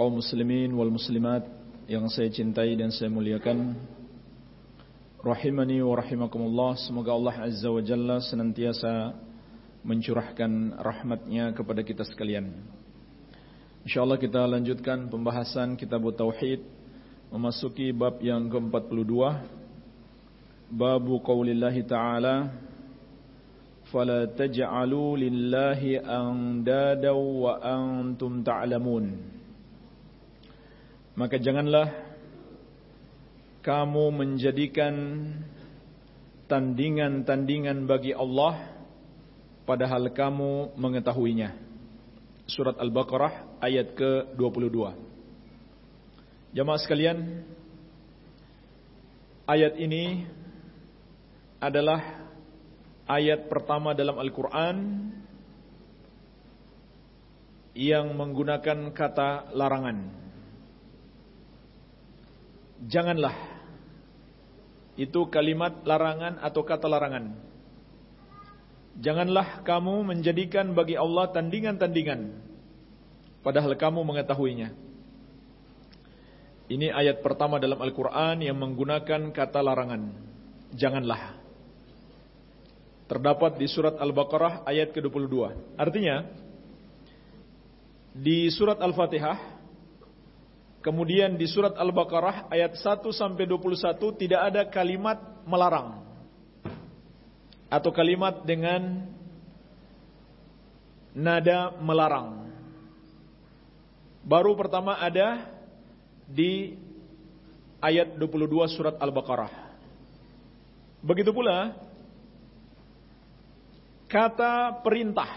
kaum muslimin wal muslimat yang saya cintai dan saya muliakan. Rahimani wa rahimakumullah semoga Allah azza wa jalla senantiasa mencurahkan rahmatnya kepada kita sekalian. Insyaallah kita lanjutkan pembahasan kitab tauhid memasuki bab yang ke-42 bab qaulillahi ta'ala taj'alu lillahi andada wa antum ta'lamun maka janganlah kamu menjadikan tandingan-tandingan bagi Allah padahal kamu mengetahuinya. Surat Al-Baqarah ayat ke-22. Jamaah sekalian, ayat ini adalah ayat pertama dalam Al-Quran yang menggunakan kata larangan janganlah. Itu kalimat larangan atau kata larangan. Janganlah kamu menjadikan bagi Allah tandingan-tandingan. Padahal kamu mengetahuinya. Ini ayat pertama dalam Al-Quran yang menggunakan kata larangan. Janganlah. Terdapat di surat Al-Baqarah ayat ke-22. Artinya, di surat Al-Fatihah Kemudian di surat Al-Baqarah ayat 1 sampai 21 tidak ada kalimat melarang atau kalimat dengan nada melarang. Baru pertama ada di ayat 22 surat Al-Baqarah. Begitu pula kata perintah.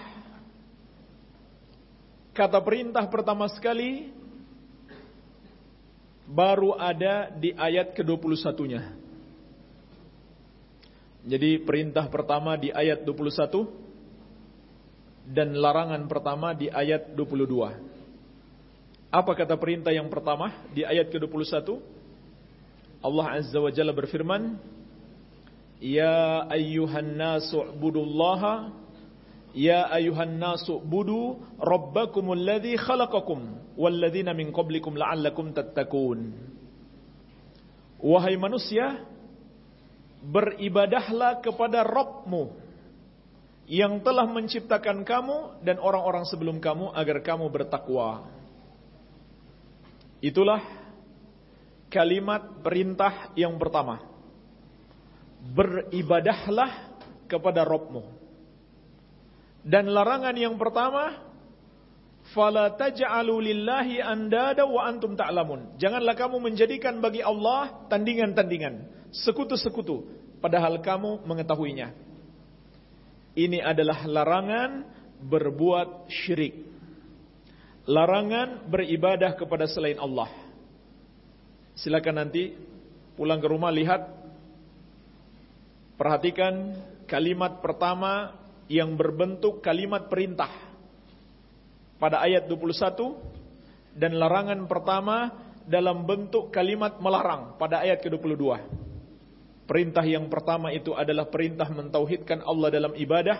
Kata perintah pertama sekali baru ada di ayat ke-21-nya. Jadi perintah pertama di ayat 21 dan larangan pertama di ayat 22. Apa kata perintah yang pertama di ayat ke-21? Allah Azza wa Jalla berfirman, "Ya ayyuhan Ya ayuhan nasu budu rabbakumul ladzi khalaqakum walladzina min qablikum la'allakum tattaqun. Wahai manusia, beribadahlah kepada Rabbmu yang telah menciptakan kamu dan orang-orang sebelum kamu agar kamu bertakwa. Itulah kalimat perintah yang pertama. Beribadahlah kepada Rabbmu. Dan larangan yang pertama, fala taj'alu lillahi andada wa antum ta'lamun. Janganlah kamu menjadikan bagi Allah tandingan-tandingan, sekutu-sekutu padahal kamu mengetahuinya. Ini adalah larangan berbuat syirik. Larangan beribadah kepada selain Allah. Silakan nanti pulang ke rumah lihat perhatikan kalimat pertama yang berbentuk kalimat perintah pada ayat 21 dan larangan pertama dalam bentuk kalimat melarang pada ayat ke-22. Perintah yang pertama itu adalah perintah mentauhidkan Allah dalam ibadah.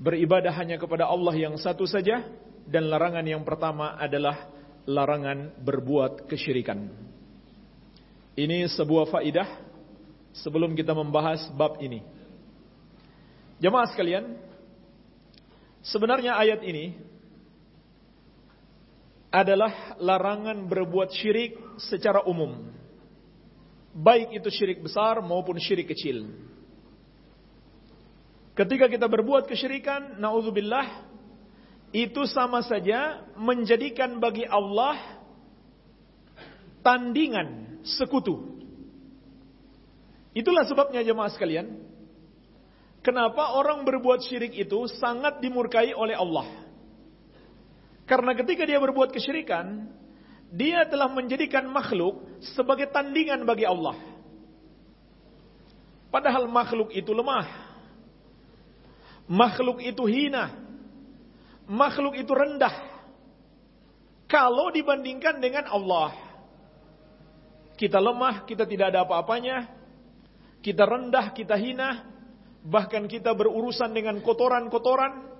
Beribadah hanya kepada Allah yang satu saja dan larangan yang pertama adalah larangan berbuat kesyirikan. Ini sebuah faidah sebelum kita membahas bab ini. Jemaah sekalian, sebenarnya ayat ini adalah larangan berbuat syirik secara umum. Baik itu syirik besar maupun syirik kecil. Ketika kita berbuat kesyirikan, naudzubillah, itu sama saja menjadikan bagi Allah tandingan sekutu. Itulah sebabnya jemaah sekalian, Kenapa orang berbuat syirik itu sangat dimurkai oleh Allah? Karena ketika dia berbuat kesyirikan, dia telah menjadikan makhluk sebagai tandingan bagi Allah. Padahal makhluk itu lemah. Makhluk itu hina. Makhluk itu rendah. Kalau dibandingkan dengan Allah. Kita lemah, kita tidak ada apa-apanya. Kita rendah, kita hina. Bahkan kita berurusan dengan kotoran-kotoran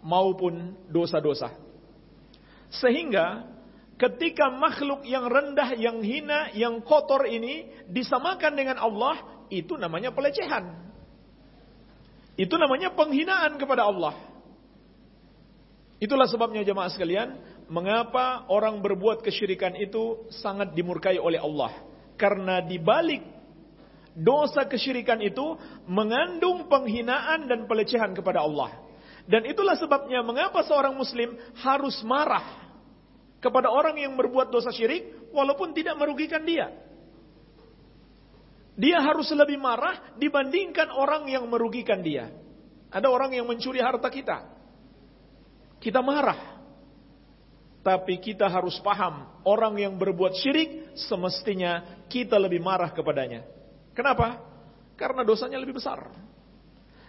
maupun dosa-dosa. Sehingga ketika makhluk yang rendah, yang hina, yang kotor ini disamakan dengan Allah, itu namanya pelecehan. Itu namanya penghinaan kepada Allah. Itulah sebabnya jemaah sekalian, mengapa orang berbuat kesyirikan itu sangat dimurkai oleh Allah. Karena di balik dosa kesyirikan itu mengandung penghinaan dan pelecehan kepada Allah. Dan itulah sebabnya mengapa seorang muslim harus marah kepada orang yang berbuat dosa syirik walaupun tidak merugikan dia. Dia harus lebih marah dibandingkan orang yang merugikan dia. Ada orang yang mencuri harta kita. Kita marah. Tapi kita harus paham, orang yang berbuat syirik semestinya kita lebih marah kepadanya. Kenapa? Karena dosanya lebih besar.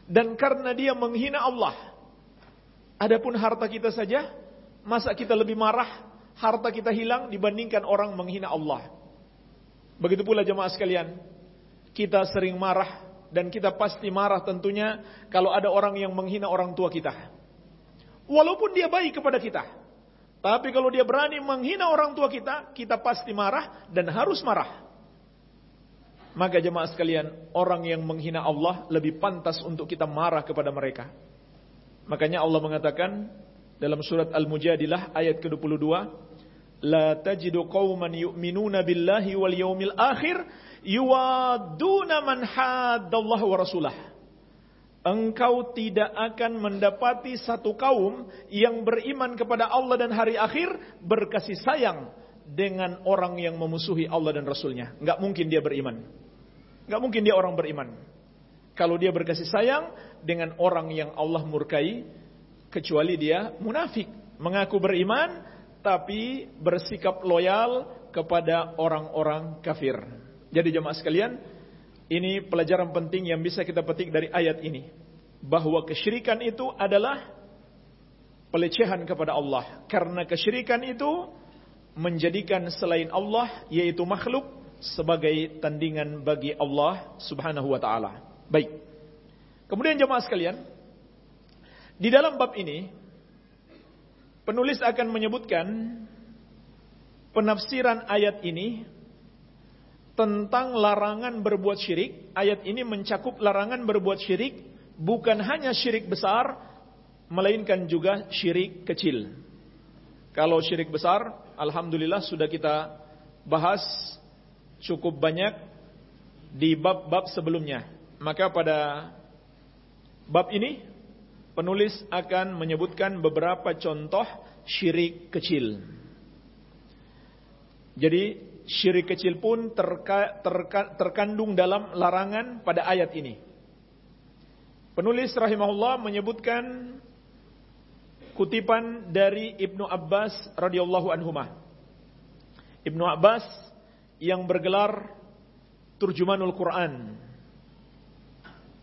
Dan karena dia menghina Allah. Adapun harta kita saja, masa kita lebih marah, harta kita hilang dibandingkan orang menghina Allah. Begitu pula jemaah sekalian, kita sering marah dan kita pasti marah tentunya kalau ada orang yang menghina orang tua kita. Walaupun dia baik kepada kita. Tapi kalau dia berani menghina orang tua kita, kita pasti marah dan harus marah. Maka jemaah sekalian, orang yang menghina Allah lebih pantas untuk kita marah kepada mereka. Makanya Allah mengatakan dalam surat Al-Mujadilah ayat ke-22, La tajidu qawman yu'minuna billahi wal yawmil akhir yuwaduna man haddallahu wa rasulah. Engkau tidak akan mendapati satu kaum yang beriman kepada Allah dan hari akhir berkasih sayang dengan orang yang memusuhi Allah dan Rasulnya. Enggak mungkin dia beriman. Enggak mungkin dia orang beriman. Kalau dia berkasih sayang dengan orang yang Allah murkai, kecuali dia munafik. Mengaku beriman, tapi bersikap loyal kepada orang-orang kafir. Jadi jemaah sekalian, ini pelajaran penting yang bisa kita petik dari ayat ini. Bahwa kesyirikan itu adalah pelecehan kepada Allah. Karena kesyirikan itu menjadikan selain Allah, yaitu makhluk, sebagai tandingan bagi Allah subhanahu wa ta'ala. Baik. Kemudian jemaah sekalian, di dalam bab ini, penulis akan menyebutkan penafsiran ayat ini tentang larangan berbuat syirik. Ayat ini mencakup larangan berbuat syirik bukan hanya syirik besar melainkan juga syirik kecil. Kalau syirik besar, alhamdulillah sudah kita bahas cukup banyak di bab-bab sebelumnya. Maka pada bab ini penulis akan menyebutkan beberapa contoh syirik kecil. Jadi syirik kecil pun terka, terka, terkandung dalam larangan pada ayat ini. Penulis rahimahullah menyebutkan kutipan dari Ibnu Abbas radhiyallahu anhuma. Ibnu Abbas yang bergelar turjumanul Quran.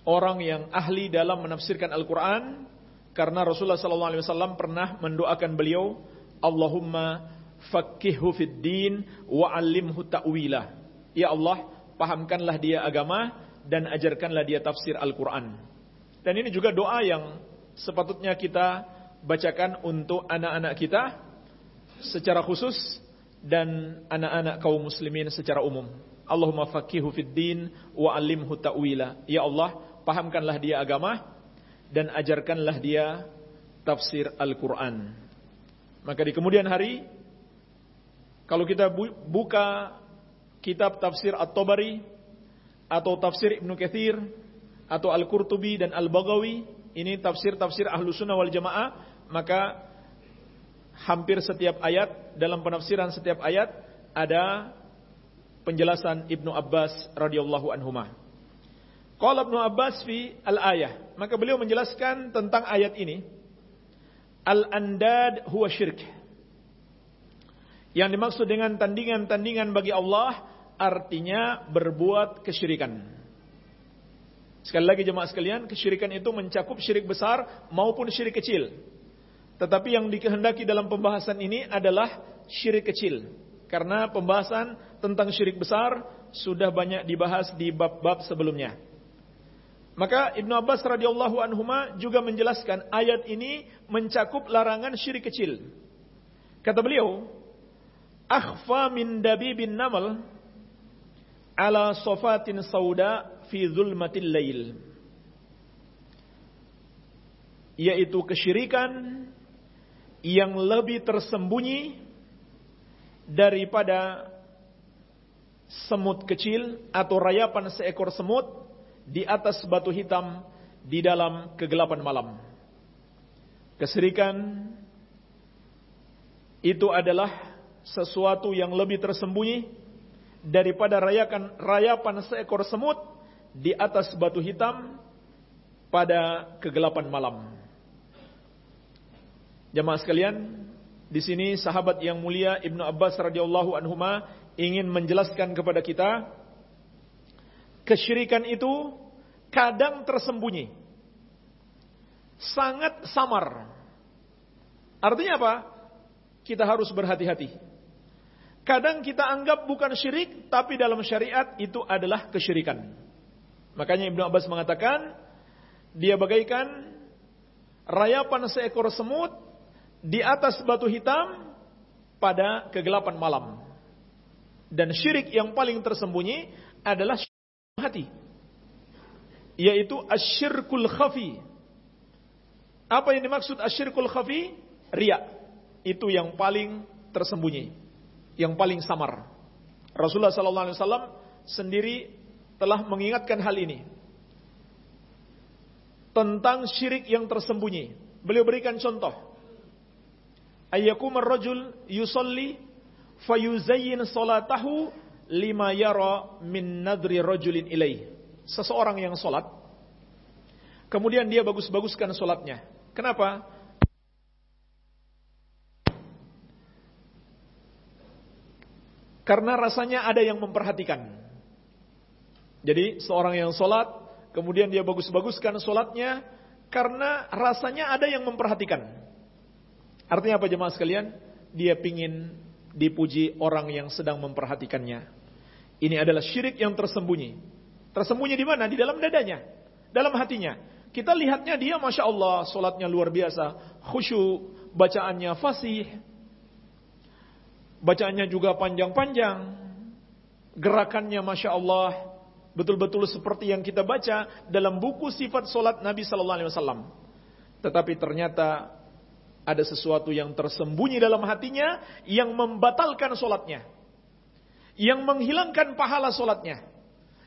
Orang yang ahli dalam menafsirkan Al-Quran karena Rasulullah wasallam pernah mendoakan beliau, Allahumma Fakihhu fid din wa 'allimhu ta'wila. Ya Allah, pahamkanlah dia agama dan ajarkanlah dia tafsir Al-Qur'an. Dan ini juga doa yang sepatutnya kita bacakan untuk anak-anak kita secara khusus dan anak-anak kaum muslimin secara umum. Allahumma faqihu fid din wa 'allimhu ta'wila. Ya Allah, pahamkanlah dia agama dan ajarkanlah dia tafsir Al-Qur'an. Maka di kemudian hari kalau kita buka kitab tafsir At-Tabari atau tafsir Ibnu Katsir atau Al-Qurtubi dan Al-Baghawi, ini tafsir-tafsir Ahlu Sunnah wal Jamaah, maka hampir setiap ayat dalam penafsiran setiap ayat ada penjelasan Ibnu Abbas radhiyallahu anhuma. Qala Ibnu Abbas fi al-ayah, maka beliau menjelaskan tentang ayat ini. Al-andad huwa syirk. Yang dimaksud dengan tandingan-tandingan bagi Allah artinya berbuat kesyirikan. Sekali lagi jemaah sekalian, kesyirikan itu mencakup syirik besar maupun syirik kecil. Tetapi yang dikehendaki dalam pembahasan ini adalah syirik kecil. Karena pembahasan tentang syirik besar sudah banyak dibahas di bab-bab sebelumnya. Maka Ibnu Abbas radhiyallahu anhuma juga menjelaskan ayat ini mencakup larangan syirik kecil. Kata beliau, "Akhfa min dabibin namal ala sofatin sauda fi zulmatil lail." Yaitu kesyirikan yang lebih tersembunyi daripada semut kecil atau rayapan seekor semut di atas batu hitam di dalam kegelapan malam. Kesirikan itu adalah sesuatu yang lebih tersembunyi daripada rayakan rayapan seekor semut di atas batu hitam pada kegelapan malam. Jemaah sekalian, di sini sahabat yang mulia Ibnu Abbas radhiyallahu anhuma ingin menjelaskan kepada kita Kesyirikan itu kadang tersembunyi. Sangat samar. Artinya apa? Kita harus berhati-hati. Kadang kita anggap bukan syirik, tapi dalam syariat itu adalah kesyirikan. Makanya Ibnu Abbas mengatakan, dia bagaikan rayapan seekor semut di atas batu hitam pada kegelapan malam. Dan syirik yang paling tersembunyi adalah hati. Yaitu asyirkul khafi. Apa yang dimaksud asyirkul khafi? Ria. Itu yang paling tersembunyi. Yang paling samar. Rasulullah SAW sendiri telah mengingatkan hal ini. Tentang syirik yang tersembunyi. Beliau berikan contoh. Ayyakumar rajul yusalli fayuzayyin salatahu lima yara min nadri rajulin ilaih. Seseorang yang sholat, kemudian dia bagus-baguskan sholatnya. Kenapa? Karena rasanya ada yang memperhatikan. Jadi seorang yang sholat, kemudian dia bagus-baguskan sholatnya, karena rasanya ada yang memperhatikan. Artinya apa jemaah sekalian? Dia pingin dipuji orang yang sedang memperhatikannya. Ini adalah syirik yang tersembunyi. Tersembunyi di mana? Di dalam dadanya, dalam hatinya. Kita lihatnya dia Masya Allah, solatnya luar biasa, khusyuk, bacaannya fasih, bacaannya juga panjang-panjang, gerakannya Masya Allah, betul-betul seperti yang kita baca dalam buku sifat solat Nabi Sallallahu Alaihi Wasallam. Tetapi ternyata ada sesuatu yang tersembunyi dalam hatinya yang membatalkan solatnya. Yang menghilangkan pahala solatnya.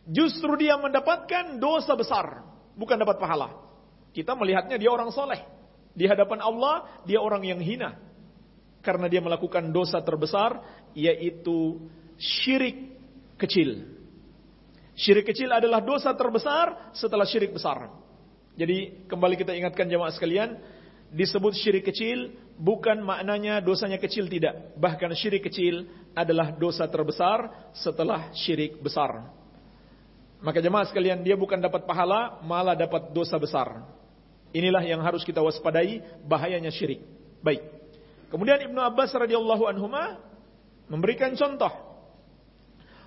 Justru dia mendapatkan dosa besar. Bukan dapat pahala. Kita melihatnya dia orang soleh. Di hadapan Allah, dia orang yang hina. Karena dia melakukan dosa terbesar, yaitu syirik kecil. Syirik kecil adalah dosa terbesar setelah syirik besar. Jadi kembali kita ingatkan jemaah sekalian, disebut syirik kecil bukan maknanya dosanya kecil tidak. Bahkan syirik kecil adalah dosa terbesar setelah syirik besar. Maka jemaah sekalian dia bukan dapat pahala malah dapat dosa besar. Inilah yang harus kita waspadai bahayanya syirik. Baik. Kemudian Ibnu Abbas radhiyallahu anhuma memberikan contoh.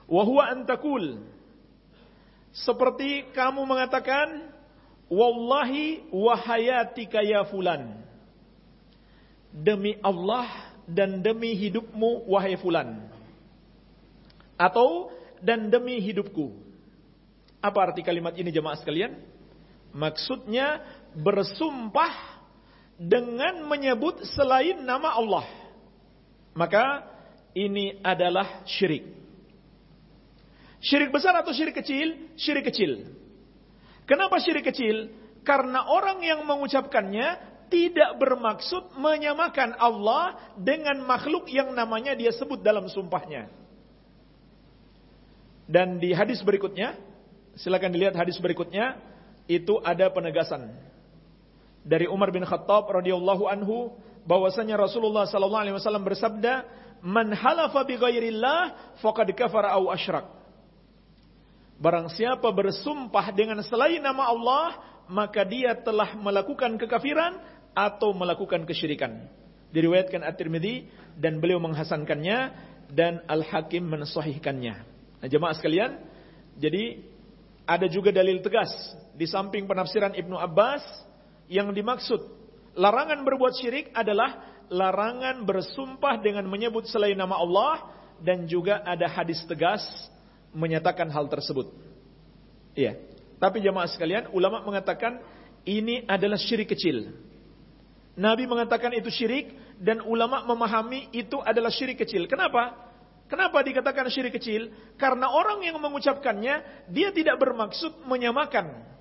Wa huwa antakul seperti kamu mengatakan Wallahi wahayatika ya fulan. Demi Allah dan demi hidupmu wahai fulan. Atau dan demi hidupku. Apa arti kalimat ini jemaah sekalian? Maksudnya bersumpah dengan menyebut selain nama Allah. Maka ini adalah syirik. Syirik besar atau syirik kecil? Syirik kecil. Kenapa syirik kecil? Karena orang yang mengucapkannya tidak bermaksud menyamakan Allah dengan makhluk yang namanya dia sebut dalam sumpahnya. Dan di hadis berikutnya, silakan dilihat hadis berikutnya, itu ada penegasan. dari Umar bin Khattab radhiyallahu anhu bahwasanya Rasulullah sallallahu alaihi wasallam bersabda, "Man halafa bi ghairillah faqad kafara aw asyrak." Barang siapa bersumpah dengan selain nama Allah, maka dia telah melakukan kekafiran atau melakukan kesyirikan. Diriwayatkan At-Tirmidzi dan beliau menghasankannya dan Al-Hakim mensahihkannya. Nah, jemaah sekalian, jadi ada juga dalil tegas di samping penafsiran Ibnu Abbas yang dimaksud larangan berbuat syirik adalah larangan bersumpah dengan menyebut selain nama Allah dan juga ada hadis tegas menyatakan hal tersebut. Iya. Tapi jemaah sekalian, ulama mengatakan ini adalah syirik kecil. Nabi mengatakan itu syirik dan ulama memahami itu adalah syirik kecil. Kenapa? Kenapa dikatakan syirik kecil? Karena orang yang mengucapkannya dia tidak bermaksud menyamakan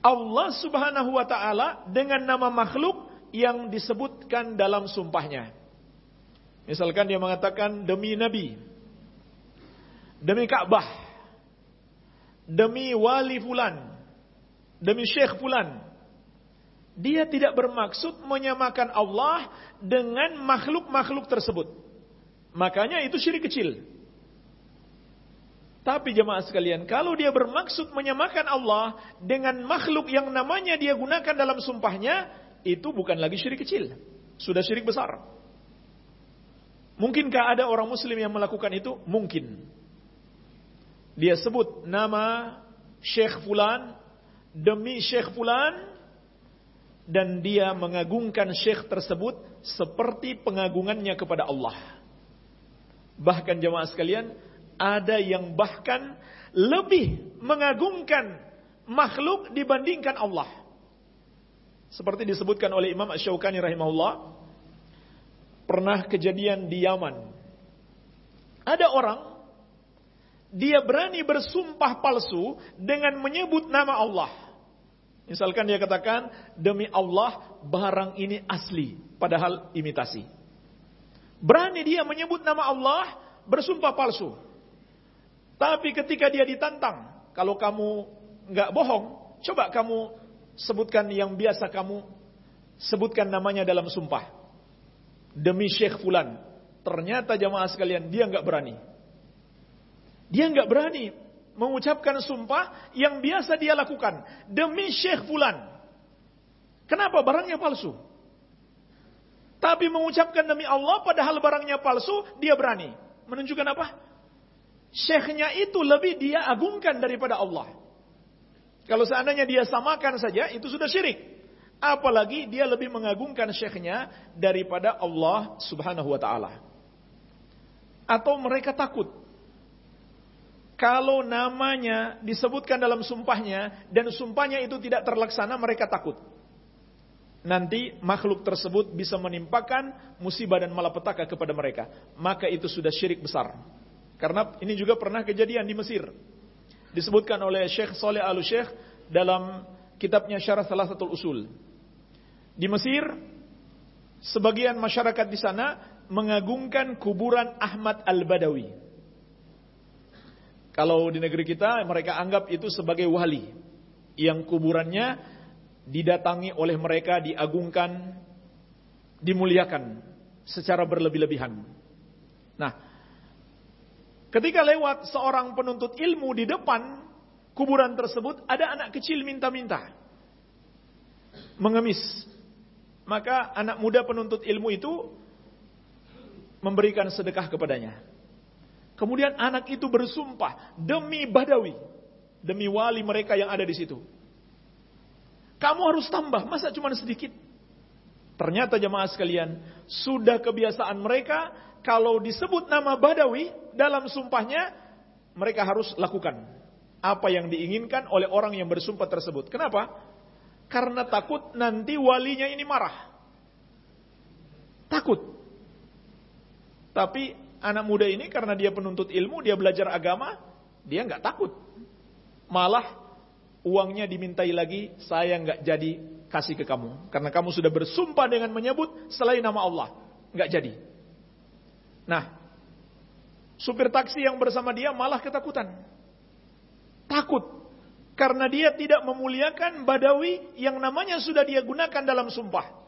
Allah Subhanahu wa taala dengan nama makhluk yang disebutkan dalam sumpahnya. Misalkan dia mengatakan demi nabi, demi Ka'bah, demi wali fulan, demi syekh fulan. Dia tidak bermaksud menyamakan Allah dengan makhluk-makhluk tersebut. Makanya itu syirik kecil. Tapi jemaah sekalian, kalau dia bermaksud menyamakan Allah dengan makhluk yang namanya dia gunakan dalam sumpahnya, itu bukan lagi syirik kecil. Sudah syirik besar. Mungkinkah ada orang muslim yang melakukan itu? Mungkin. Dia sebut nama Syekh Fulan demi Syekh Fulan dan dia mengagungkan Syekh tersebut seperti pengagungannya kepada Allah. Bahkan jemaah sekalian, ada yang bahkan lebih mengagungkan makhluk dibandingkan Allah. Seperti disebutkan oleh Imam Ash-Shawqani rahimahullah, pernah kejadian di Yaman. Ada orang dia berani bersumpah palsu dengan menyebut nama Allah. Misalkan dia katakan, demi Allah barang ini asli, padahal imitasi. Berani dia menyebut nama Allah, bersumpah palsu. Tapi ketika dia ditantang, kalau kamu nggak bohong, coba kamu sebutkan yang biasa kamu sebutkan namanya dalam sumpah. Demi Syekh Fulan. Ternyata jamaah sekalian, dia nggak berani. Dia nggak berani mengucapkan sumpah yang biasa dia lakukan demi Syekh Fulan. Kenapa barangnya palsu? Tapi mengucapkan demi Allah padahal barangnya palsu, dia berani. Menunjukkan apa? Syekhnya itu lebih dia agungkan daripada Allah. Kalau seandainya dia samakan saja, itu sudah syirik. Apalagi dia lebih mengagungkan syekhnya daripada Allah subhanahu wa ta'ala. Atau mereka takut kalau namanya disebutkan dalam sumpahnya dan sumpahnya itu tidak terlaksana, mereka takut. Nanti makhluk tersebut bisa menimpakan musibah dan malapetaka kepada mereka. Maka itu sudah syirik besar. Karena ini juga pernah kejadian di Mesir. Disebutkan oleh Syekh Saleh Al-Syekh dalam kitabnya Syarah Salah Satu Usul. Di Mesir, sebagian masyarakat di sana mengagungkan kuburan Ahmad Al-Badawi. Kalau di negeri kita mereka anggap itu sebagai wali yang kuburannya didatangi oleh mereka, diagungkan, dimuliakan secara berlebih-lebihan. Nah, ketika lewat seorang penuntut ilmu di depan kuburan tersebut, ada anak kecil minta-minta. Mengemis. Maka anak muda penuntut ilmu itu memberikan sedekah kepadanya. Kemudian anak itu bersumpah demi Badawi, demi wali mereka yang ada di situ. Kamu harus tambah, masa cuma sedikit? Ternyata jemaah sekalian, sudah kebiasaan mereka kalau disebut nama Badawi dalam sumpahnya, mereka harus lakukan apa yang diinginkan oleh orang yang bersumpah tersebut. Kenapa? Karena takut nanti walinya ini marah. Takut. Tapi anak muda ini karena dia penuntut ilmu, dia belajar agama, dia nggak takut. Malah uangnya dimintai lagi, saya nggak jadi kasih ke kamu. Karena kamu sudah bersumpah dengan menyebut selain nama Allah. Nggak jadi. Nah, supir taksi yang bersama dia malah ketakutan. Takut. karena dia tidak memuliakan badawi yang namanya sudah dia gunakan dalam sumpah.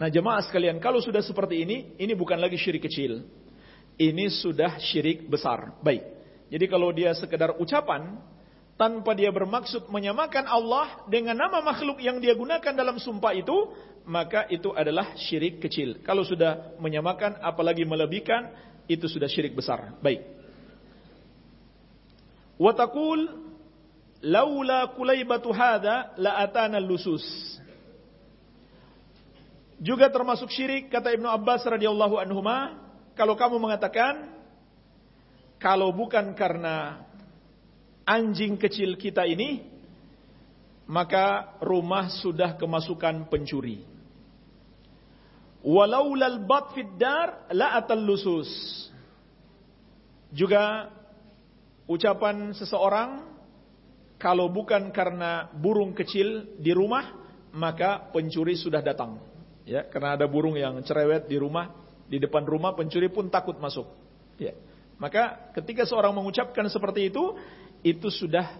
Nah jemaah sekalian, kalau sudah seperti ini, ini bukan lagi syirik kecil. Ini sudah syirik besar. Baik. Jadi kalau dia sekedar ucapan, tanpa dia bermaksud menyamakan Allah dengan nama makhluk yang dia gunakan dalam sumpah itu, maka itu adalah syirik kecil. Kalau sudah menyamakan, apalagi melebihkan, itu sudah syirik besar. Baik. Watakul laula kulaibatu hadha la atana lusus. Juga termasuk syirik kata Ibnu Abbas radhiyallahu anhuma kalau kamu mengatakan kalau bukan karena anjing kecil kita ini maka rumah sudah kemasukan pencuri. Walaulal bat fid dar la atal lusus. Juga ucapan seseorang kalau bukan karena burung kecil di rumah maka pencuri sudah datang ya karena ada burung yang cerewet di rumah di depan rumah pencuri pun takut masuk. Ya. Maka ketika seorang mengucapkan seperti itu itu sudah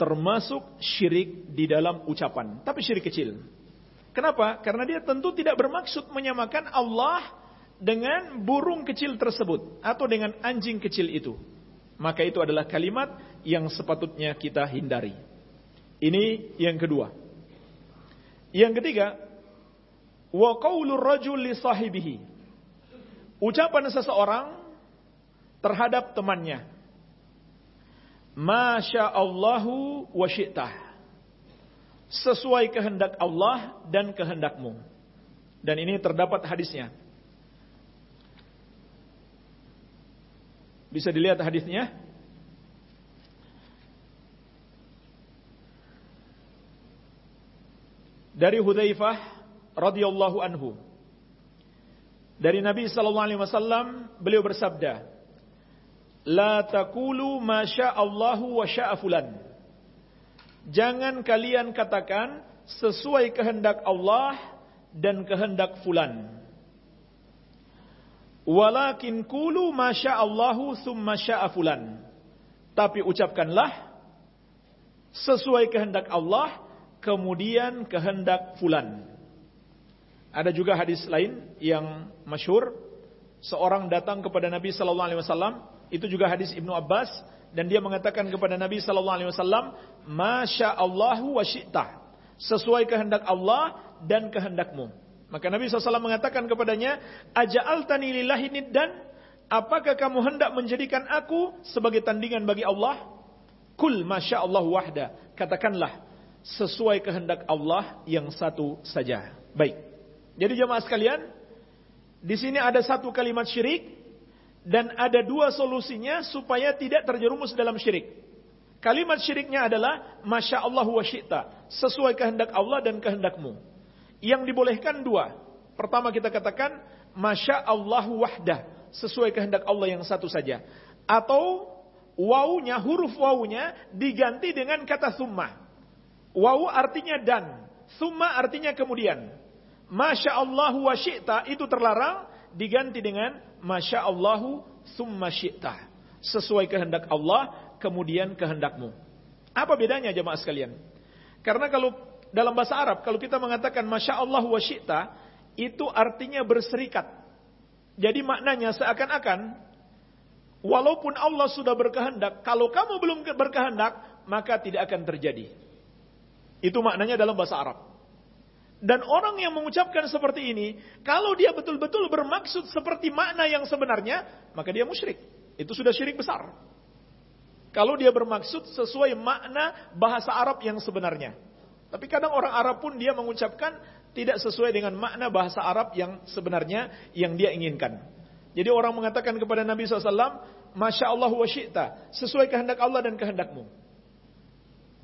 termasuk syirik di dalam ucapan. Tapi syirik kecil. Kenapa? Karena dia tentu tidak bermaksud menyamakan Allah dengan burung kecil tersebut atau dengan anjing kecil itu. Maka itu adalah kalimat yang sepatutnya kita hindari. Ini yang kedua. Yang ketiga, wa qaulur rajul li sahibihi. Ucapan seseorang terhadap temannya. Masya Allahu wa syi'tah. Sesuai kehendak Allah dan kehendakmu. Dan ini terdapat hadisnya. Bisa dilihat hadisnya. Dari Hudzaifah radhiyallahu anhu. Dari Nabi sallallahu alaihi wasallam beliau bersabda, "La taqulu ma Allahu wa syaa fulan." Jangan kalian katakan sesuai kehendak Allah dan kehendak fulan. Walakin kulu masya Allahu summa sya'a fulan. Tapi ucapkanlah sesuai kehendak Allah kemudian kehendak fulan. Ada juga hadis lain yang masyhur seorang datang kepada Nabi sallallahu alaihi wasallam itu juga hadis Ibnu Abbas dan dia mengatakan kepada Nabi sallallahu alaihi wasallam masya Allahu wa syi'ta sesuai kehendak Allah dan kehendakmu maka Nabi SAW mengatakan kepadanya, Aja'altani lillahi niddan, apakah kamu hendak menjadikan aku sebagai tandingan bagi Allah? Kul masya Allah wahda. Katakanlah, sesuai kehendak Allah yang satu saja. Baik. Jadi jemaah sekalian, di sini ada satu kalimat syirik, dan ada dua solusinya supaya tidak terjerumus dalam syirik. Kalimat syiriknya adalah, Masya Allah wa syi'ta. Sesuai kehendak Allah dan kehendakmu. Yang dibolehkan dua. Pertama kita katakan, Masya Allah wahdah. Sesuai kehendak Allah yang satu saja. Atau wawunya, huruf wawunya diganti dengan kata summa. Wawu artinya dan. Summa artinya kemudian. Masya Allah wa syi'ta itu terlarang diganti dengan Masya Allah summa syi'ta. Sesuai kehendak Allah, kemudian kehendakmu. Apa bedanya jemaah sekalian? Karena kalau dalam bahasa Arab kalau kita mengatakan Masya Allah wa syi'ta itu artinya berserikat. Jadi maknanya seakan-akan walaupun Allah sudah berkehendak, kalau kamu belum berkehendak, maka tidak akan terjadi. Itu maknanya dalam bahasa Arab. Dan orang yang mengucapkan seperti ini, kalau dia betul-betul bermaksud seperti makna yang sebenarnya, maka dia musyrik. Itu sudah syirik besar. Kalau dia bermaksud sesuai makna bahasa Arab yang sebenarnya. Tapi kadang orang Arab pun dia mengucapkan tidak sesuai dengan makna bahasa Arab yang sebenarnya yang dia inginkan. Jadi orang mengatakan kepada Nabi SAW, Masya Allah wa syi'ta, sesuai kehendak Allah dan kehendakmu.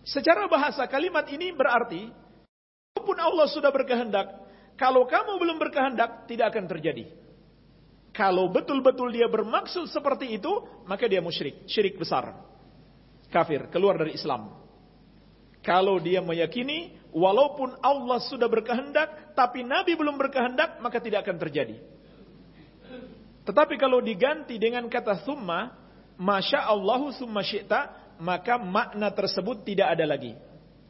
Secara bahasa kalimat ini berarti, walaupun Allah sudah berkehendak, kalau kamu belum berkehendak, tidak akan terjadi. Kalau betul-betul dia bermaksud seperti itu, maka dia musyrik, syirik besar. Kafir, keluar dari Islam. Kalau dia meyakini walaupun Allah sudah berkehendak tapi Nabi belum berkehendak maka tidak akan terjadi. Tetapi kalau diganti dengan kata summa, masya Allahu summa syi'ta, maka makna tersebut tidak ada lagi.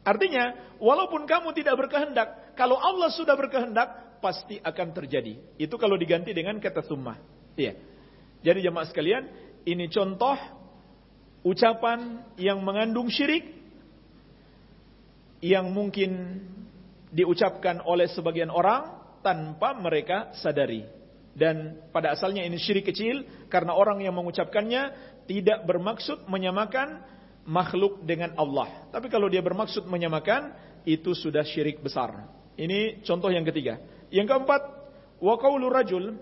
Artinya, walaupun kamu tidak berkehendak, kalau Allah sudah berkehendak, pasti akan terjadi. Itu kalau diganti dengan kata summa. Iya. Jadi jemaah sekalian, ini contoh ucapan yang mengandung syirik yang mungkin diucapkan oleh sebagian orang tanpa mereka sadari. Dan pada asalnya ini syirik kecil karena orang yang mengucapkannya tidak bermaksud menyamakan makhluk dengan Allah. Tapi kalau dia bermaksud menyamakan itu sudah syirik besar. Ini contoh yang ketiga. Yang keempat, wa qaulu rajul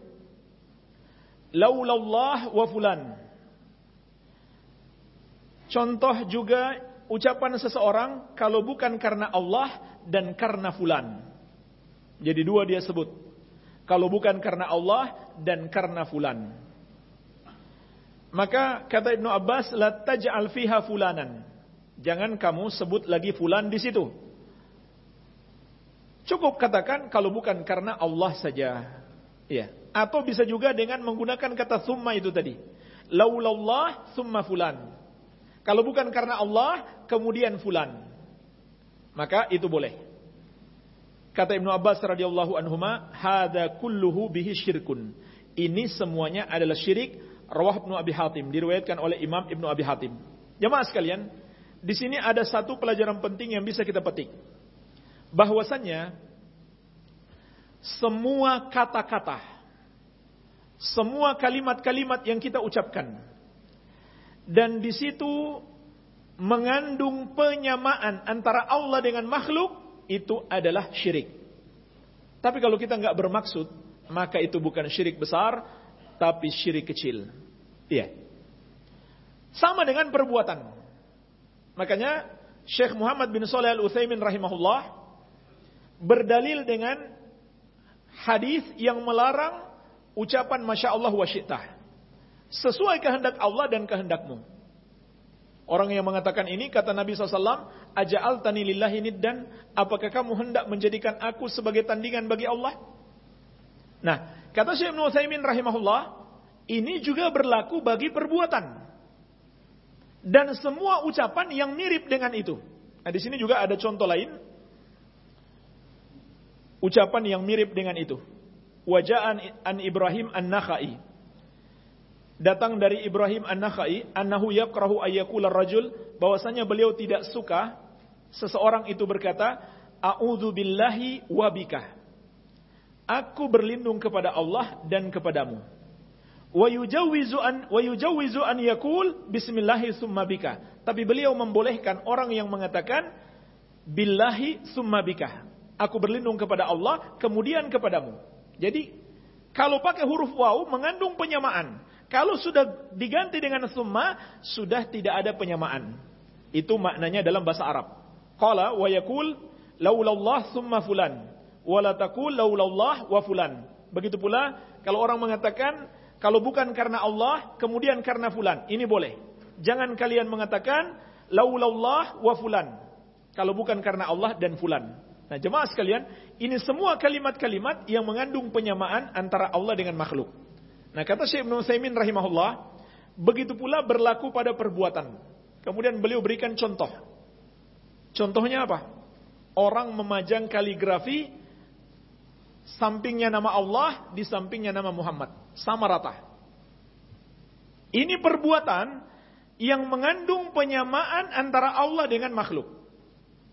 laulallah wa fulan. Contoh juga ucapan seseorang kalau bukan karena Allah dan karena fulan. Jadi dua dia sebut. Kalau bukan karena Allah dan karena fulan. Maka kata Ibnu Abbas, la taj'al fiha fulanan. Jangan kamu sebut lagi fulan di situ. Cukup katakan kalau bukan karena Allah saja. Ya. Atau bisa juga dengan menggunakan kata summa itu tadi. Laulallah summa fulan. Kalau bukan karena Allah, kemudian fulan. Maka itu boleh. Kata Ibnu Abbas radhiyallahu anhuma, "Hadza kulluhu bihi syirkun." Ini semuanya adalah syirik. Rawah Ibnu Abi Hatim diriwayatkan oleh Imam Ibnu Abi Hatim. Jemaah sekalian, di sini ada satu pelajaran penting yang bisa kita petik. Bahwasannya semua kata-kata, semua kalimat-kalimat yang kita ucapkan dan di situ mengandung penyamaan antara Allah dengan makhluk itu adalah syirik. Tapi kalau kita nggak bermaksud, maka itu bukan syirik besar, tapi syirik kecil. Iya. Sama dengan perbuatan. Makanya Syekh Muhammad bin Saleh Al Utsaimin rahimahullah berdalil dengan hadis yang melarang ucapan masya Allah wa. Sesuai kehendak Allah dan kehendakmu. Orang yang mengatakan ini kata Nabi SAW, Aja'al tani lillahi niddan, apakah kamu hendak menjadikan aku sebagai tandingan bagi Allah? Nah, kata Syekh Ibn Uthaymin rahimahullah, ini juga berlaku bagi perbuatan. Dan semua ucapan yang mirip dengan itu. Nah, di sini juga ada contoh lain. Ucapan yang mirip dengan itu. Waja'an an Ibrahim an-Nakhai datang dari Ibrahim An-Nakhai, annahu yakrahu ayyakula rajul, bahwasanya beliau tidak suka seseorang itu berkata, a'udzu billahi wa bika. Aku berlindung kepada Allah dan kepadamu. Wa an yakul bismillahi summa bika. Tapi beliau membolehkan orang yang mengatakan billahi summa bika. Aku berlindung kepada Allah kemudian kepadamu. Jadi kalau pakai huruf waw mengandung penyamaan. Kalau sudah diganti dengan summa, sudah tidak ada penyamaan. Itu maknanya dalam bahasa Arab. Qala wa yakul laulallah summa fulan. Wa la taqul laulallah wa fulan. Begitu pula kalau orang mengatakan kalau bukan karena Allah, kemudian karena fulan. Ini boleh. Jangan kalian mengatakan laulallah wa fulan. Kalau bukan karena Allah dan fulan. Nah, jemaah sekalian, ini semua kalimat-kalimat yang mengandung penyamaan antara Allah dengan makhluk. Nah kata Syekh Ibn Utsaimin rahimahullah, begitu pula berlaku pada perbuatan. Kemudian beliau berikan contoh. Contohnya apa? Orang memajang kaligrafi sampingnya nama Allah, di sampingnya nama Muhammad. Sama rata. Ini perbuatan yang mengandung penyamaan antara Allah dengan makhluk.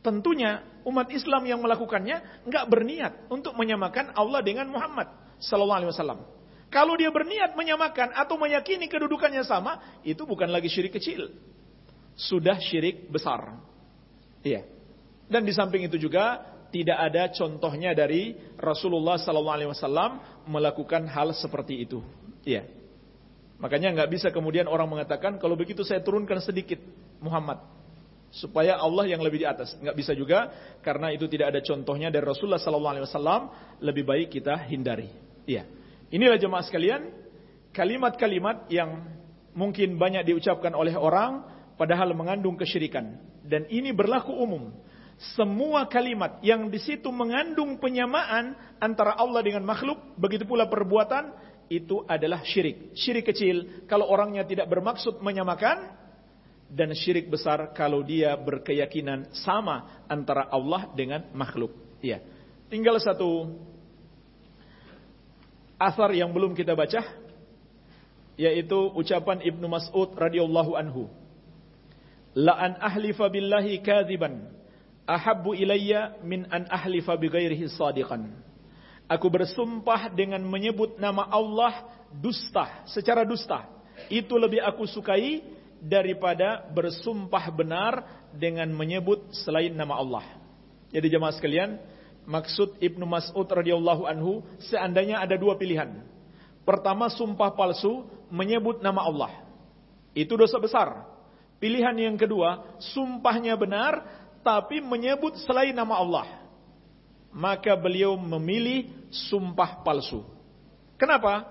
Tentunya umat Islam yang melakukannya nggak berniat untuk menyamakan Allah dengan Muhammad sallallahu alaihi wasallam. Kalau dia berniat menyamakan atau meyakini kedudukannya sama, itu bukan lagi syirik kecil. Sudah syirik besar. Iya. Dan di samping itu juga tidak ada contohnya dari Rasulullah SAW melakukan hal seperti itu. Iya. Makanya nggak bisa kemudian orang mengatakan kalau begitu saya turunkan sedikit Muhammad supaya Allah yang lebih di atas. Nggak bisa juga karena itu tidak ada contohnya dari Rasulullah SAW. Lebih baik kita hindari. Iya. Inilah jemaah sekalian, kalimat-kalimat yang mungkin banyak diucapkan oleh orang padahal mengandung kesyirikan dan ini berlaku umum. Semua kalimat yang di situ mengandung penyamaan antara Allah dengan makhluk, begitu pula perbuatan itu adalah syirik. Syirik kecil kalau orangnya tidak bermaksud menyamakan dan syirik besar kalau dia berkeyakinan sama antara Allah dengan makhluk. Iya. Tinggal satu asar yang belum kita baca yaitu ucapan Ibnu Mas'ud radhiyallahu anhu. La an ahlifa billahi kadziban ahabbu ilayya min an ahlifa bighairihi sadiqan. Aku bersumpah dengan menyebut nama Allah dusta, secara dusta. Itu lebih aku sukai daripada bersumpah benar dengan menyebut selain nama Allah. Jadi jemaah sekalian, maksud Ibnu Mas'ud radhiyallahu anhu seandainya ada dua pilihan. Pertama sumpah palsu menyebut nama Allah. Itu dosa besar. Pilihan yang kedua, sumpahnya benar tapi menyebut selain nama Allah. Maka beliau memilih sumpah palsu. Kenapa?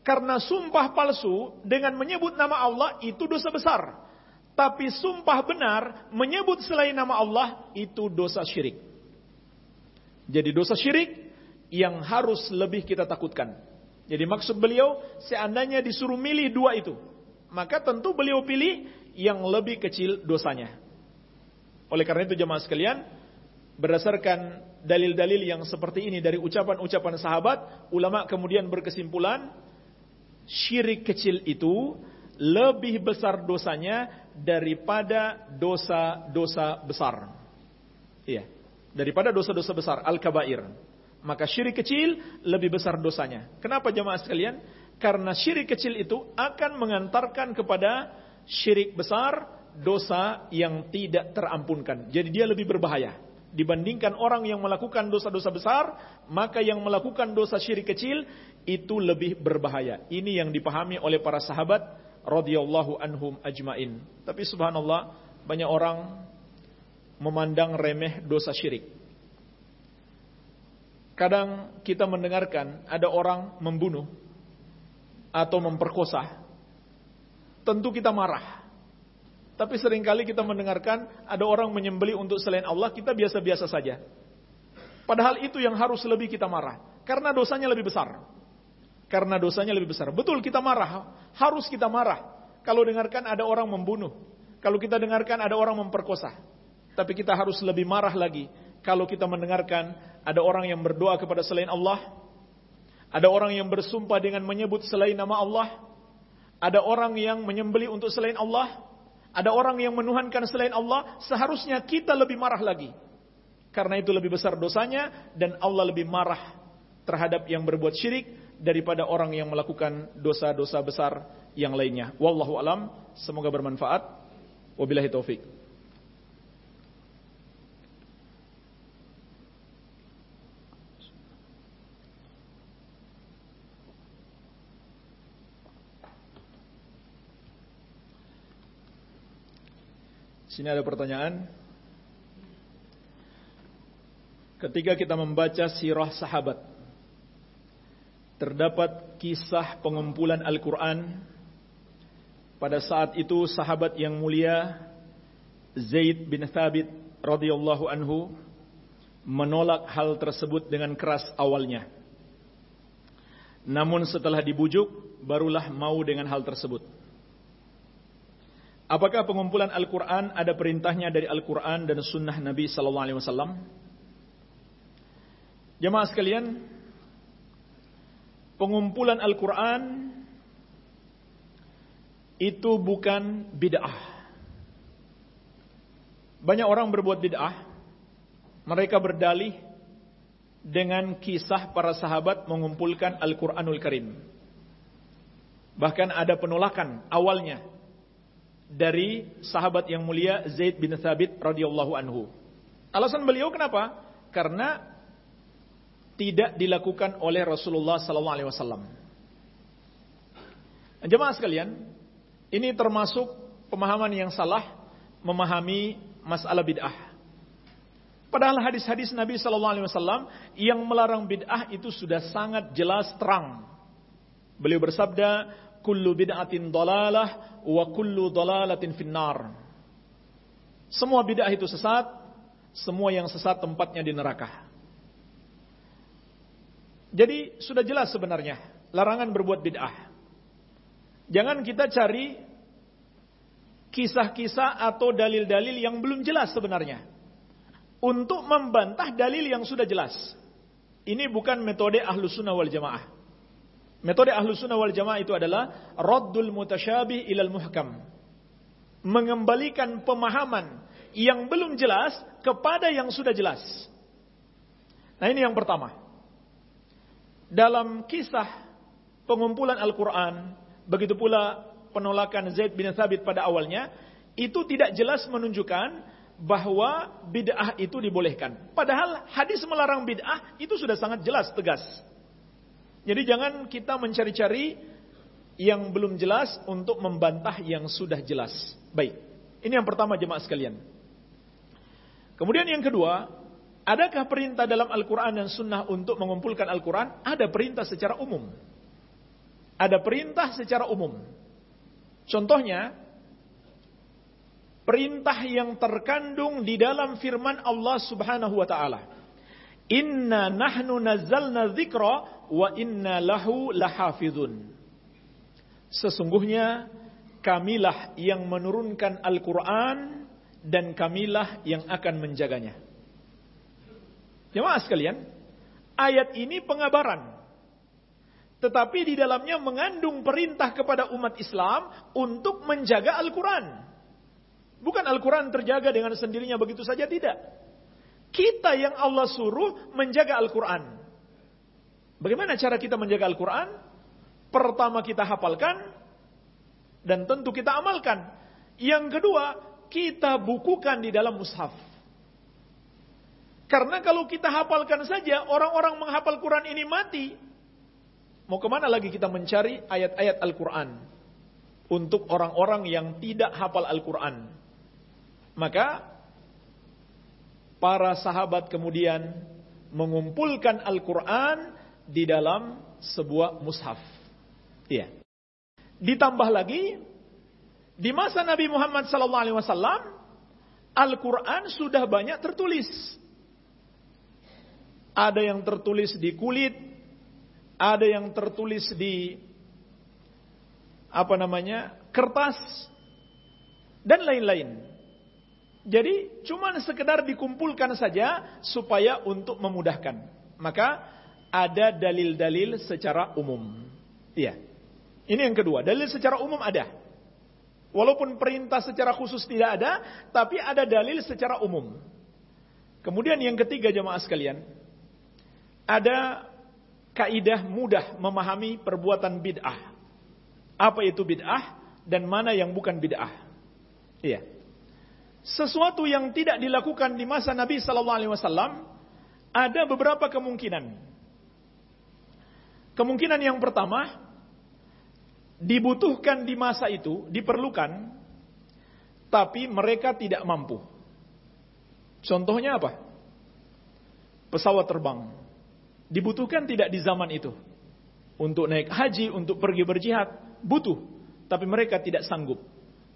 Karena sumpah palsu dengan menyebut nama Allah itu dosa besar. Tapi sumpah benar menyebut selain nama Allah itu dosa syirik. Jadi dosa syirik yang harus lebih kita takutkan. Jadi maksud beliau seandainya disuruh milih dua itu. Maka tentu beliau pilih yang lebih kecil dosanya. Oleh karena itu jemaah sekalian, berdasarkan dalil-dalil yang seperti ini dari ucapan-ucapan sahabat, ulama kemudian berkesimpulan syirik kecil itu lebih besar dosanya daripada dosa-dosa besar. Iya, daripada dosa-dosa besar al-kabair. Maka syirik kecil lebih besar dosanya. Kenapa jemaah sekalian? Karena syirik kecil itu akan mengantarkan kepada syirik besar, dosa yang tidak terampunkan. Jadi dia lebih berbahaya dibandingkan orang yang melakukan dosa-dosa besar, maka yang melakukan dosa syirik kecil itu lebih berbahaya. Ini yang dipahami oleh para sahabat radhiyallahu anhum ajmain. Tapi subhanallah, banyak orang memandang remeh dosa syirik. Kadang kita mendengarkan ada orang membunuh atau memperkosa. Tentu kita marah. Tapi sering kali kita mendengarkan ada orang menyembeli untuk selain Allah, kita biasa-biasa saja. Padahal itu yang harus lebih kita marah. Karena dosanya lebih besar. Karena dosanya lebih besar. Betul kita marah. Harus kita marah. Kalau dengarkan ada orang membunuh. Kalau kita dengarkan ada orang memperkosa. Tapi kita harus lebih marah lagi. Kalau kita mendengarkan ada orang yang berdoa kepada selain Allah. Ada orang yang bersumpah dengan menyebut selain nama Allah. Ada orang yang menyembeli untuk selain Allah ada orang yang menuhankan selain Allah, seharusnya kita lebih marah lagi. Karena itu lebih besar dosanya dan Allah lebih marah terhadap yang berbuat syirik daripada orang yang melakukan dosa-dosa besar yang lainnya. Wallahu alam, semoga bermanfaat. Wabillahi taufik. Sini ada pertanyaan. Ketika kita membaca sirah sahabat, terdapat kisah pengumpulan Al-Quran. Pada saat itu sahabat yang mulia Zaid bin Thabit radhiyallahu anhu menolak hal tersebut dengan keras awalnya. Namun setelah dibujuk barulah mau dengan hal tersebut. Apakah pengumpulan Al-Quran ada perintahnya dari Al-Quran dan Sunnah Nabi Sallallahu Alaihi Wasallam? Jemaah sekalian, pengumpulan Al-Quran itu bukan bid'ah. Banyak orang berbuat bid'ah. Mereka berdalih dengan kisah para sahabat mengumpulkan Al-Quranul Karim. Bahkan ada penolakan awalnya dari sahabat yang mulia Zaid bin Thabit radhiyallahu anhu. Alasan beliau kenapa? Karena tidak dilakukan oleh Rasulullah sallallahu alaihi wasallam. Jemaah sekalian, ini termasuk pemahaman yang salah memahami masalah bid'ah. Padahal hadis-hadis Nabi sallallahu alaihi wasallam yang melarang bid'ah itu sudah sangat jelas terang. Beliau bersabda, kullu bid'atin dalalah wa kullu dalalatin finnar. Semua bid'ah itu sesat, semua yang sesat tempatnya di neraka. Jadi sudah jelas sebenarnya larangan berbuat bid'ah. Jangan kita cari kisah-kisah atau dalil-dalil yang belum jelas sebenarnya. Untuk membantah dalil yang sudah jelas. Ini bukan metode ahlu sunnah wal jamaah. Metode ahlu sunnah wal jamaah itu adalah Raddul mutasyabih ilal muhkam. Mengembalikan pemahaman yang belum jelas kepada yang sudah jelas. Nah ini yang pertama. Dalam kisah pengumpulan Al-Quran, begitu pula penolakan Zaid bin Thabit pada awalnya, itu tidak jelas menunjukkan bahwa bid'ah itu dibolehkan. Padahal hadis melarang bid'ah itu sudah sangat jelas, tegas. Jadi jangan kita mencari-cari yang belum jelas untuk membantah yang sudah jelas. Baik. Ini yang pertama jemaah sekalian. Kemudian yang kedua, adakah perintah dalam Al-Quran dan Sunnah untuk mengumpulkan Al-Quran? Ada perintah secara umum. Ada perintah secara umum. Contohnya, perintah yang terkandung di dalam firman Allah Subhanahu wa taala. Inna nahnu nazzalna dzikra wa inna lahu lahafizun. Sesungguhnya kamilah yang menurunkan Al-Qur'an dan kamilah yang akan menjaganya. Jemaah sekalian, ayat ini pengabaran tetapi di dalamnya mengandung perintah kepada umat Islam untuk menjaga Al-Quran. Bukan Al-Quran terjaga dengan sendirinya begitu saja, tidak. Kita yang Allah suruh menjaga Al-Quran. Bagaimana cara kita menjaga Al-Quran? Pertama kita hafalkan, dan tentu kita amalkan. Yang kedua, kita bukukan di dalam mushaf. Karena kalau kita hafalkan saja, orang-orang menghafal Quran ini mati. Mau ke mana lagi kita mencari ayat-ayat Al-Quran? Untuk orang-orang yang tidak hafal Al-Quran. Maka, para sahabat kemudian mengumpulkan Al-Quran di dalam sebuah mushaf. Iya. Ditambah lagi, di masa Nabi Muhammad SAW, Al-Quran sudah banyak tertulis. Ada yang tertulis di kulit, ada yang tertulis di apa namanya kertas dan lain-lain. Jadi cuma sekedar dikumpulkan saja supaya untuk memudahkan. Maka ada dalil-dalil secara umum. Iya. Ini yang kedua, dalil secara umum ada. Walaupun perintah secara khusus tidak ada, tapi ada dalil secara umum. Kemudian yang ketiga jemaah sekalian, ada kaidah mudah memahami perbuatan bid'ah. Apa itu bid'ah dan mana yang bukan bid'ah. Iya. Sesuatu yang tidak dilakukan di masa Nabi sallallahu alaihi wasallam ada beberapa kemungkinan. Kemungkinan yang pertama dibutuhkan di masa itu, diperlukan tapi mereka tidak mampu. Contohnya apa? Pesawat terbang Dibutuhkan tidak di zaman itu. Untuk naik haji, untuk pergi berjihad, butuh. Tapi mereka tidak sanggup.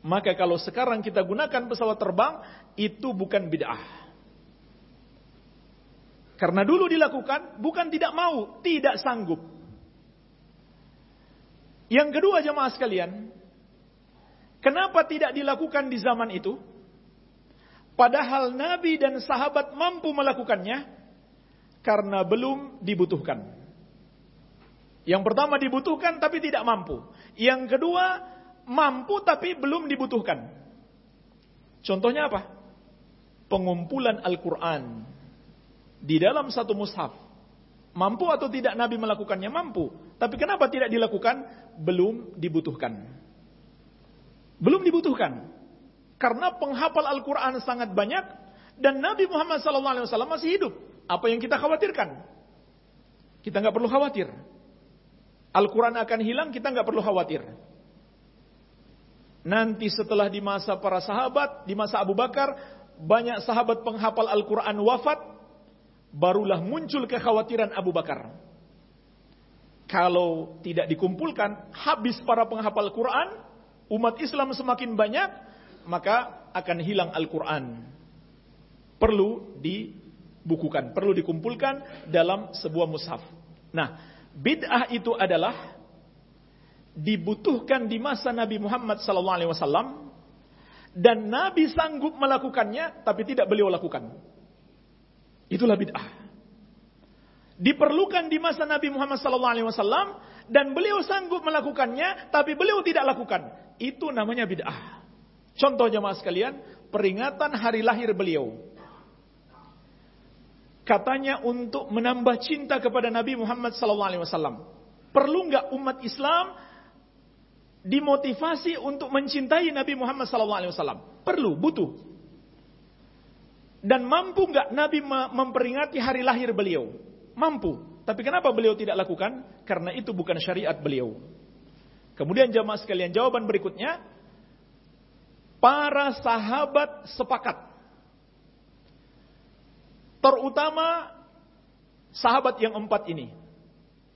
Maka kalau sekarang kita gunakan pesawat terbang, itu bukan bid'ah. Karena dulu dilakukan, bukan tidak mau, tidak sanggup. Yang kedua jemaah sekalian, kenapa tidak dilakukan di zaman itu? Padahal Nabi dan sahabat mampu melakukannya, karena belum dibutuhkan. Yang pertama dibutuhkan tapi tidak mampu. Yang kedua mampu tapi belum dibutuhkan. Contohnya apa? Pengumpulan Al-Quran di dalam satu mushaf. Mampu atau tidak Nabi melakukannya? Mampu. Tapi kenapa tidak dilakukan? Belum dibutuhkan. Belum dibutuhkan. Karena penghafal Al-Quran sangat banyak dan Nabi Muhammad SAW masih hidup. Apa yang kita khawatirkan? Kita nggak perlu khawatir. Al-Quran akan hilang, kita nggak perlu khawatir. Nanti setelah di masa para sahabat, di masa Abu Bakar, banyak sahabat penghafal Al-Quran wafat, barulah muncul kekhawatiran Abu Bakar. Kalau tidak dikumpulkan, habis para penghafal Quran, umat Islam semakin banyak, maka akan hilang Al-Quran. Perlu di bukukan, perlu dikumpulkan dalam sebuah mushaf. Nah, bid'ah itu adalah dibutuhkan di masa Nabi Muhammad wasallam dan Nabi sanggup melakukannya tapi tidak beliau lakukan. Itulah bid'ah. Diperlukan di masa Nabi Muhammad SAW dan beliau sanggup melakukannya tapi beliau tidak lakukan. Itu namanya bid'ah. Contoh jemaah sekalian, peringatan hari lahir beliau. Katanya untuk menambah cinta kepada Nabi Muhammad SAW. Perlu nggak umat Islam dimotivasi untuk mencintai Nabi Muhammad SAW? Perlu, butuh. Dan mampu nggak Nabi memperingati hari lahir beliau? Mampu. Tapi kenapa beliau tidak lakukan? Karena itu bukan syariat beliau. Kemudian jamaah sekalian, jawaban berikutnya. Para sahabat sepakat. Terutama sahabat yang empat ini.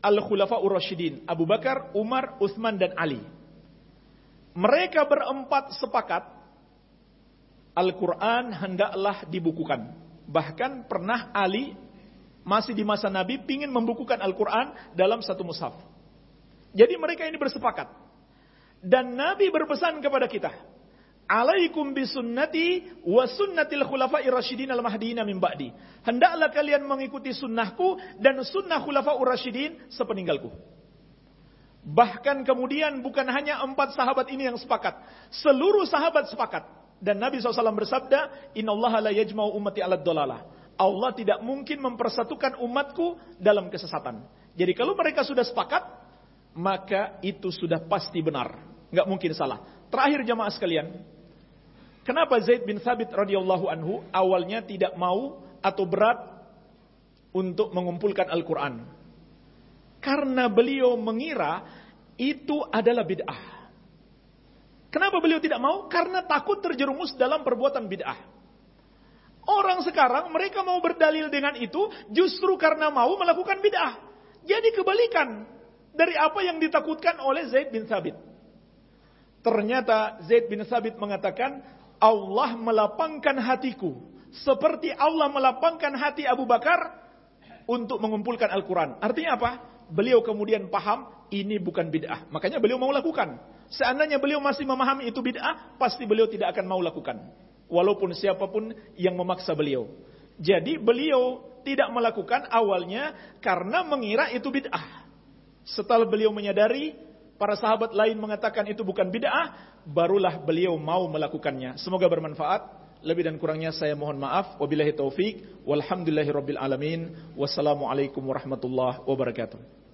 Al-Khulafa'ur Rashidin. Abu Bakar, Umar, Uthman, dan Ali. Mereka berempat sepakat Al-Quran hendaklah dibukukan. Bahkan pernah Ali masih di masa Nabi ingin membukukan Al-Quran dalam satu mushaf. Jadi mereka ini bersepakat. Dan Nabi berpesan kepada kita. Alaikum bisunnati wa sunnatil khulafa'ir rasyidin al-mahdiyina min ba'di. Hendaklah kalian mengikuti sunnahku dan sunnah khulafa'ur rasyidin sepeninggalku. Bahkan kemudian bukan hanya empat sahabat ini yang sepakat. Seluruh sahabat sepakat. Dan Nabi SAW bersabda, Inna Allah la yajma'u ummati ala dolalah. Allah tidak mungkin mempersatukan umatku dalam kesesatan. Jadi kalau mereka sudah sepakat, maka itu sudah pasti benar. Nggak mungkin salah. Terakhir jamaah sekalian, kenapa Zaid bin Thabit radhiyallahu anhu awalnya tidak mau atau berat untuk mengumpulkan Al-Quran? Karena beliau mengira itu adalah bid'ah. Kenapa beliau tidak mau? Karena takut terjerumus dalam perbuatan bid'ah. Orang sekarang mereka mau berdalil dengan itu justru karena mau melakukan bid'ah. Jadi kebalikan dari apa yang ditakutkan oleh Zaid bin Thabit. Ternyata Zaid bin Thabit mengatakan, Allah melapangkan hatiku. Seperti Allah melapangkan hati Abu Bakar untuk mengumpulkan Al-Quran. Artinya apa? Beliau kemudian paham, ini bukan bid'ah. Makanya beliau mau lakukan. Seandainya beliau masih memahami itu bid'ah, pasti beliau tidak akan mau lakukan. Walaupun siapa pun yang memaksa beliau. Jadi beliau tidak melakukan awalnya karena mengira itu bid'ah. Setelah beliau menyadari, para sahabat lain mengatakan itu bukan bid'ah, barulah beliau mau melakukannya. Semoga bermanfaat. Lebih dan kurangnya saya mohon maaf. Wabillahi taufik. Walhamdulillahi alamin. Wassalamualaikum warahmatullahi wabarakatuh.